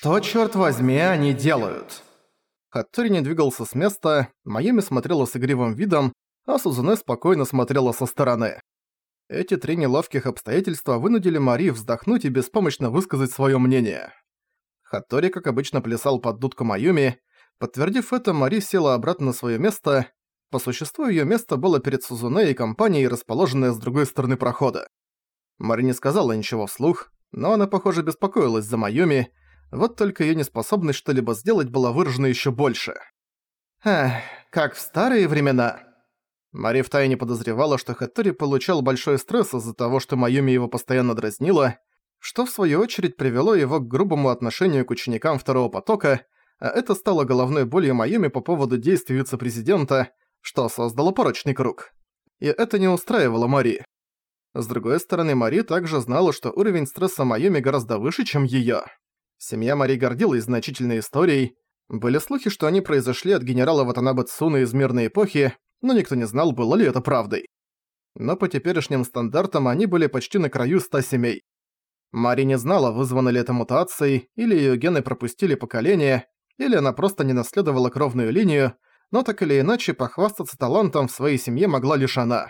Что, черт возьми, они делают? Хаттори не двигался с места, Майами смотрела с игривым видом, а Сузуне спокойно смотрела со стороны. Эти три неловких обстоятельства вынудили Мари вздохнуть и беспомощно высказать своё мнение. Хаттори, как обычно, плясал под дудку Майюми. Подтвердив это, Мари села обратно на своё место. По существу её место было перед Сузуне и компанией, расположенной с другой стороны прохода. Мари не сказала ничего вслух, но она, похоже, беспокоилась за Майюми, вот только её неспособность что-либо сделать была выражена ещё больше. «Эх, как в старые времена». Мари втайне подозревала, что Хаттори получал большой стресс из-за того, что Майюми его постоянно дразнила, что в свою очередь привело его к грубому отношению к ученикам второго потока, а это стало головной болью Майюми по поводу действий вице-президента, что создало порочный круг. И это не устраивало Мари. С другой стороны, Мари также знала, что уровень стресса Майюми гораздо выше, чем её. Семья Мари гордилась значительной историей. Были слухи, что они произошли от генерала Ватанабе Цуна из мирной эпохи, но никто не знал, было ли это правдой. Но по теперешним стандартам они были почти на краю ста семей. Мари не знала, вызвано ли это мутацией, или её гены пропустили поколение, или она просто не наследовала кровную линию, но так или иначе похвастаться талантом в своей семье могла лишь она.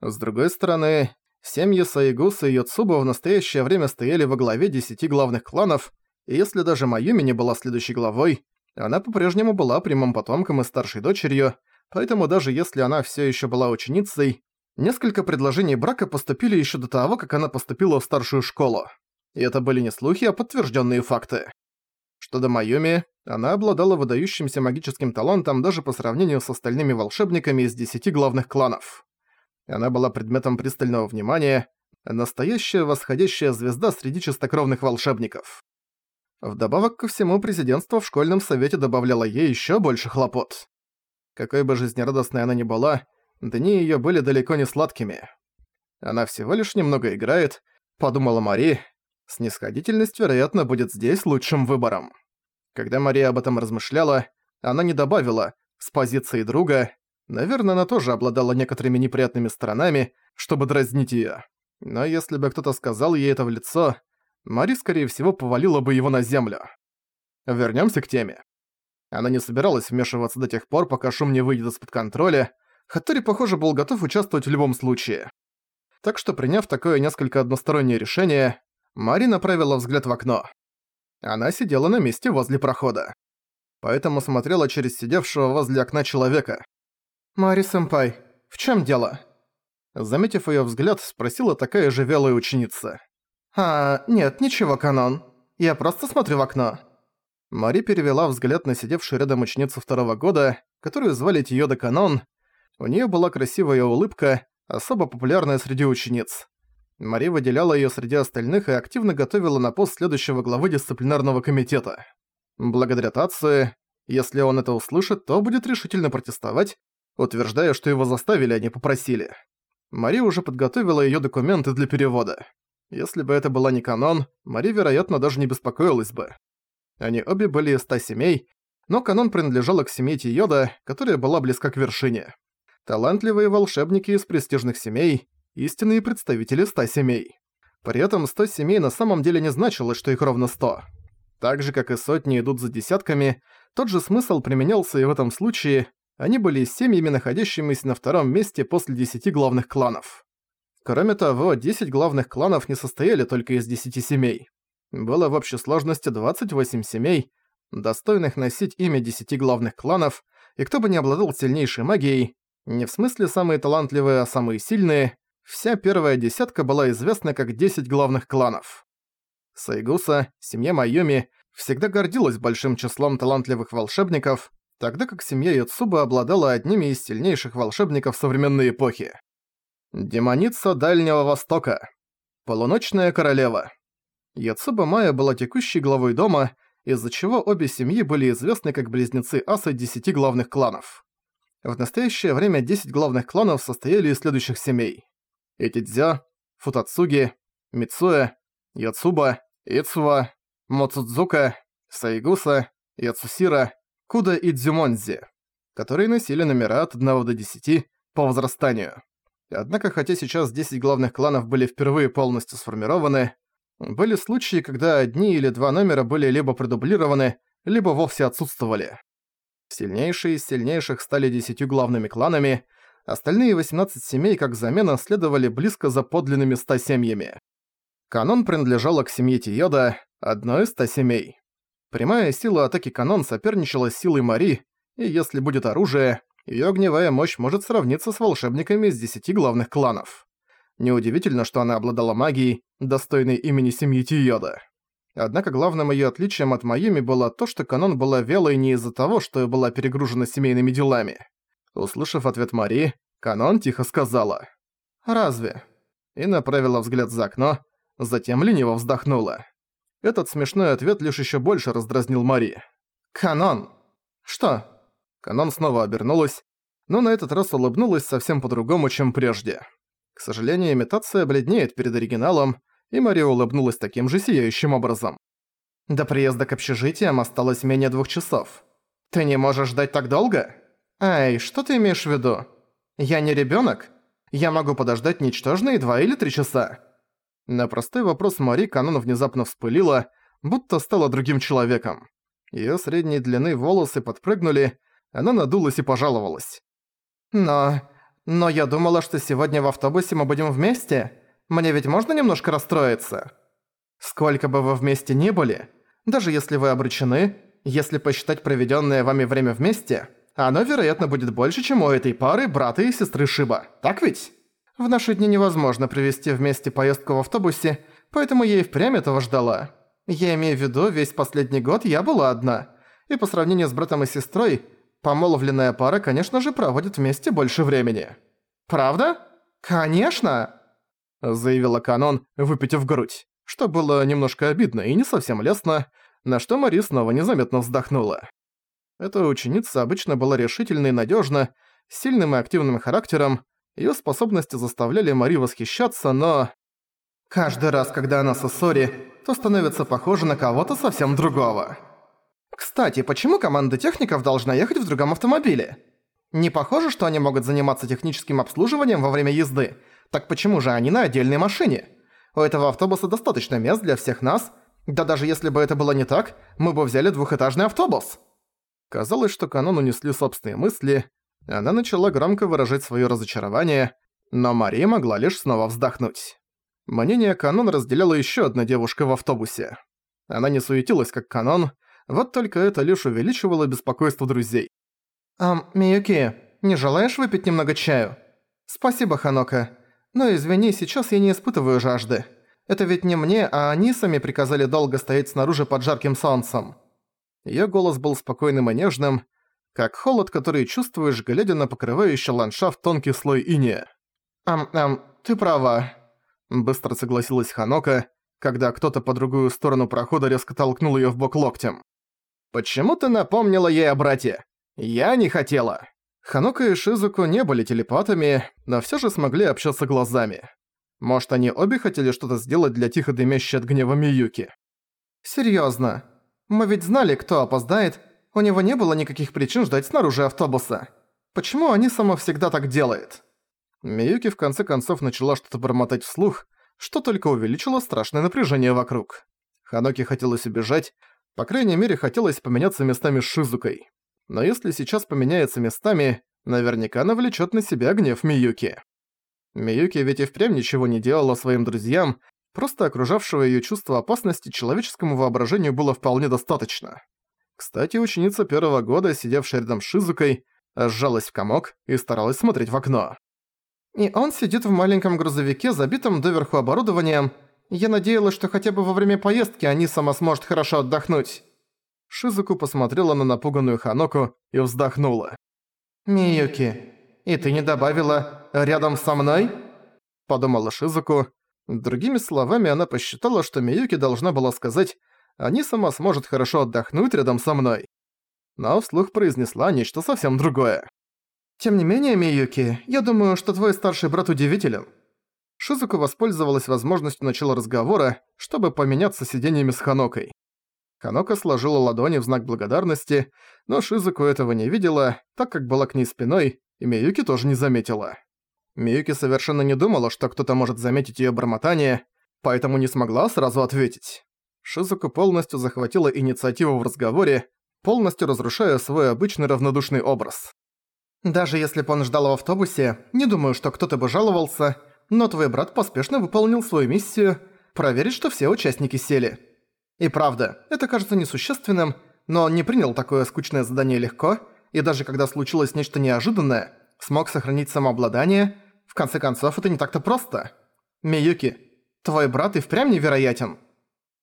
С другой стороны, семьи Саигуса и Йоцуба в настоящее время стояли во главе десяти главных кланов, и если даже Майюми не была следующей главой, она по-прежнему была прямым потомком и старшей дочерью, поэтому даже если она всё ещё была ученицей, Несколько предложений брака поступили еще до того, как она поступила в старшую школу. И это были не слухи, а подтвержденные факты. Что до Майюми, она обладала выдающимся магическим талантом даже по сравнению с остальными волшебниками из десяти главных кланов. Она была предметом пристального внимания, настоящая восходящая звезда среди чистокровных волшебников. Вдобавок ко всему, президентство в школьном совете добавляло ей еще больше хлопот. Какой бы жизнерадостной она ни была, дни её были далеко не сладкими. Она всего лишь немного играет, подумала Мари. Снисходительность, вероятно, будет здесь лучшим выбором. Когда Мария об этом размышляла, она не добавила «с позиции друга». Наверное, она тоже обладала некоторыми неприятными сторонами, чтобы дразнить её. Но если бы кто-то сказал ей это в лицо, Мари, скорее всего, повалила бы его на землю. Вернёмся к теме. Она не собиралась вмешиваться до тех пор, пока шум не выйдет из-под контроля, Хаттори, похоже, был готов участвовать в любом случае. Так что, приняв такое несколько одностороннее решение, Мари направила взгляд в окно. Она сидела на месте возле прохода. Поэтому смотрела через сидевшего возле окна человека. «Мари-сэмпай, в чем дело?» Заметив ее взгляд, спросила такая же вялая ученица. «А, нет, ничего, Канон. Я просто смотрю в окно». Мари перевела взгляд на сидевшую рядом ученицу второго года, которую звали Тиода Канон, у нее была красивая улыбка, особо популярная среди учениц. Мари выделяла ее среди остальных и активно готовила на пост следующего главы дисциплинарного комитета. Благодаря Тации, если он это услышит, то будет решительно протестовать, утверждая, что его заставили, а не попросили. Мари уже подготовила ее документы для перевода. Если бы это была не канон, Мари, вероятно, даже не беспокоилась бы. Они обе были из ста семей, но канон принадлежала к семье Тиода, которая была близка к вершине. Талантливые волшебники из престижных семей – истинные представители ста семей. При этом сто семей на самом деле не значило, что их ровно сто. Так же, как и сотни идут за десятками, тот же смысл применялся и в этом случае, они были семьями, находящимися на втором месте после десяти главных кланов. Кроме того, 10 главных кланов не состояли только из 10 семей. Было в общей сложности 28 семей, достойных носить имя 10 главных кланов, и кто бы не обладал сильнейшей магией, не в смысле самые талантливые, а самые сильные. Вся первая десятка была известна как 10 главных кланов. Сайгуса, семья Майоми, всегда гордилась большим числом талантливых волшебников, тогда как семья Юцуба обладала одними из сильнейших волшебников современной эпохи. Демоница Дальнего Востока. Полуночная королева. Яцуба Майя была текущей главой дома, из-за чего обе семьи были известны как близнецы асы десяти главных кланов. В настоящее время 10 главных кланов состояли из следующих семей. Этидзё, Футацуги, Мицуэ, Яцуба, Ицува, Моцудзука, Сайгуса, Яцусира, Куда и Дзюмонзи, которые носили номера от 1 до 10 по возрастанию. Однако, хотя сейчас 10 главных кланов были впервые полностью сформированы, Были случаи, когда одни или два номера были либо продублированы, либо вовсе отсутствовали. Сильнейшие из сильнейших стали десятью главными кланами, остальные 18 семей как замена следовали близко за подлинными ста семьями. Канон принадлежала к семье Тиода, одной из ста семей. Прямая сила атаки Канон соперничала с силой Мари, и если будет оружие, её огневая мощь может сравниться с волшебниками из десяти главных кланов. Неудивительно, что она обладала магией, достойной имени семьи Тиода. Однако главным её отличием от Майюми было то, что Канон была велой не из-за того, что была перегружена семейными делами. Услышав ответ Мари, Канон тихо сказала «Разве?» и направила взгляд за окно, затем лениво вздохнула. Этот смешной ответ лишь ещё больше раздразнил Мари. «Канон!» «Что?» Канон снова обернулась, но на этот раз улыбнулась совсем по-другому, чем прежде. К сожалению, имитация бледнеет перед оригиналом, и Мария улыбнулась таким же сияющим образом. «До приезда к общежитиям осталось менее двух часов. Ты не можешь ждать так долго? Эй, что ты имеешь в виду? Я не ребёнок? Я могу подождать ничтожные два или три часа». На простой вопрос Мари Канон внезапно вспылила, будто стала другим человеком. Её средней длины волосы подпрыгнули, она надулась и пожаловалась. «Но... но я думала, что сегодня в автобусе мы будем вместе. Мне ведь можно немножко расстроиться? Сколько бы вы вместе ни были, даже если вы обречены, если посчитать проведенное вами время вместе, оно, вероятно, будет больше, чем у этой пары брата и сестры Шиба. Так ведь? В наши дни невозможно провести вместе поездку в автобусе, поэтому я и впрямь этого ждала. Я имею в виду, весь последний год я была одна. И по сравнению с братом и сестрой, помолвленная пара, конечно же, проводит вместе больше времени. Правда? Конечно! заявила Канон, выпитив грудь, что было немножко обидно и не совсем лестно, на что Мари снова незаметно вздохнула. Эта ученица обычно была решительной и надёжна, с сильным и активным характером, её способности заставляли Мари восхищаться, но... Каждый раз, когда она с Ссори, то становится похожа на кого-то совсем другого. Кстати, почему команда техников должна ехать в другом автомобиле? Не похоже, что они могут заниматься техническим обслуживанием во время езды, так почему же они на отдельной машине? У этого автобуса достаточно мест для всех нас. Да даже если бы это было не так, мы бы взяли двухэтажный автобус. Казалось, что Канону несли собственные мысли. Она начала громко выражать своё разочарование, но Мария могла лишь снова вздохнуть. Мнение Канон разделяла ещё одна девушка в автобусе. Она не суетилась, как Канон, вот только это лишь увеличивало беспокойство друзей. «Ам, Миюки, не желаешь выпить немного чаю?» «Спасибо, Ханока. Но извини, сейчас я не испытываю жажды. Это ведь не мне, а они сами приказали долго стоять снаружи под жарким солнцем». Её голос был спокойным и нежным, как холод, который чувствуешь, глядя на покрывающий ландшафт тонкий слой иния. «Ам-ам, ты права», — быстро согласилась Ханока, когда кто-то по другую сторону прохода резко толкнул её в бок локтем. «Почему ты напомнила ей о брате? Я не хотела». Ханока и Шизуку не были телепатами, но всё же смогли общаться глазами. Может, они обе хотели что-то сделать для тихо дымящей от гнева Миюки. «Серьёзно. Мы ведь знали, кто опоздает. У него не было никаких причин ждать снаружи автобуса. Почему они сама всегда так делает?» Миюки в конце концов начала что-то бормотать вслух, что только увеличило страшное напряжение вокруг. Ханоки хотелось убежать, по крайней мере хотелось поменяться местами с Шизукой но если сейчас поменяется местами, наверняка навлечет на себя гнев Миюки. Миюки ведь и впрямь ничего не делала своим друзьям, просто окружавшего её чувство опасности человеческому воображению было вполне достаточно. Кстати, ученица первого года, сидевшая рядом с Шизукой, сжалась в комок и старалась смотреть в окно. И он сидит в маленьком грузовике, забитом доверху оборудованием. Я надеялась, что хотя бы во время поездки они сама сможет хорошо отдохнуть. Шизуку посмотрела на напуганную Ханоку и вздохнула. «Миюки, и ты не добавила «рядом со мной»?» Подумала Шизуку. Другими словами, она посчитала, что Миюки должна была сказать «они сама сможет хорошо отдохнуть рядом со мной». Но вслух произнесла нечто совсем другое. «Тем не менее, Миюки, я думаю, что твой старший брат удивителен». Шизуку воспользовалась возможностью начала разговора, чтобы поменяться сиденьями с Ханокой. Ханока сложила ладони в знак благодарности, но Шизуку этого не видела, так как была к ней спиной, и Миюки тоже не заметила. Миюки совершенно не думала, что кто-то может заметить её бормотание. поэтому не смогла сразу ответить. Шизука полностью захватила инициативу в разговоре, полностью разрушая свой обычный равнодушный образ. «Даже если бы он ждал в автобусе, не думаю, что кто-то бы жаловался, но твой брат поспешно выполнил свою миссию проверить, что все участники сели. И правда, это кажется несущественным, но он не принял такое скучное задание легко, и даже когда случилось нечто неожиданное, смог сохранить самообладание, в конце концов, это не так-то просто. Миюки, твой брат и впрямь невероятен.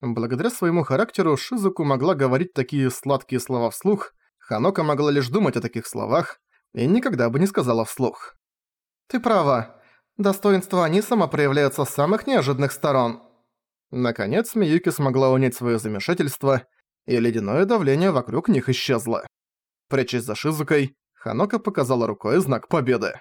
Благодаря своему характеру Шизуку могла говорить такие сладкие слова вслух, Ханока могла лишь думать о таких словах и никогда бы не сказала вслух. «Ты права. Достоинства Анисама проявляются с самых неожиданных сторон». Наконец Миюки смогла унять свое замешательство, и ледяное давление вокруг них исчезло. Прячась за Шизукой, Ханока показала рукой знак победы.